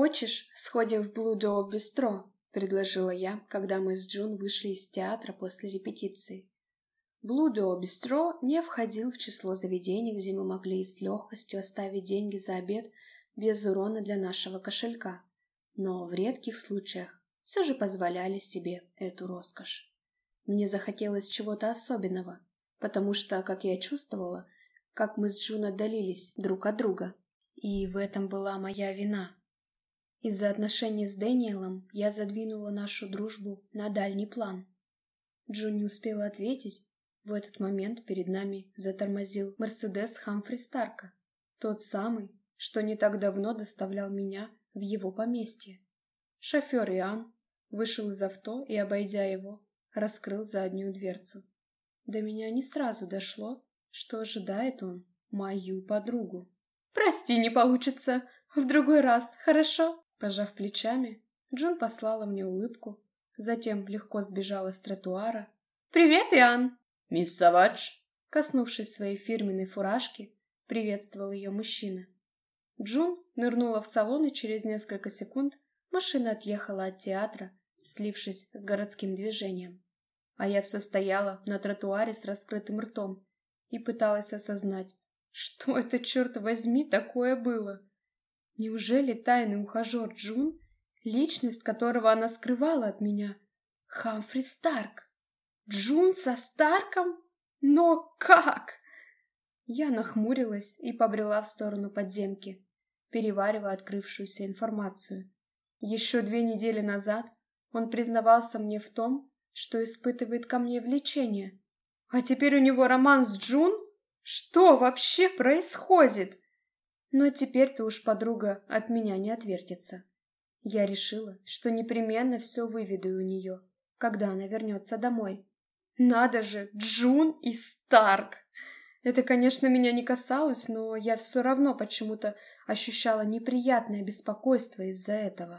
«Хочешь, сходим в Блудо Бистро?» — предложила я, когда мы с Джун вышли из театра после репетиции. Блудо Бистро не входил в число заведений, где мы могли с легкостью оставить деньги за обед без урона для нашего кошелька, но в редких случаях все же позволяли себе эту роскошь. Мне захотелось чего-то особенного, потому что, как я чувствовала, как мы с Джун отдалились друг от друга, и в этом была моя вина. Из-за отношений с Дэниелом я задвинула нашу дружбу на дальний план. Джун не успела ответить. В этот момент перед нами затормозил Мерседес Хамфри Старка. Тот самый, что не так давно доставлял меня в его поместье. Шофер Иоанн вышел из авто и, обойдя его, раскрыл заднюю дверцу. До меня не сразу дошло, что ожидает он мою подругу. «Прости, не получится. В другой раз, хорошо?» Пожав плечами, Джун послала мне улыбку, затем легко сбежала с тротуара. «Привет, Иоанн!» «Мисс Савадж!» Коснувшись своей фирменной фуражки, приветствовал ее мужчина. Джун нырнула в салон, и через несколько секунд машина отъехала от театра, слившись с городским движением. А я все стояла на тротуаре с раскрытым ртом и пыталась осознать, что это, черт возьми, такое было. Неужели тайный ухажер Джун, личность которого она скрывала от меня, Хамфри Старк? Джун со Старком? Но как? Я нахмурилась и побрела в сторону подземки, переваривая открывшуюся информацию. Еще две недели назад он признавался мне в том, что испытывает ко мне влечение. А теперь у него роман с Джун? Что вообще происходит? Но теперь-то уж подруга от меня не отвертится. Я решила, что непременно все выведу у нее, когда она вернется домой. Надо же, Джун и Старк! Это, конечно, меня не касалось, но я все равно почему-то ощущала неприятное беспокойство из-за этого.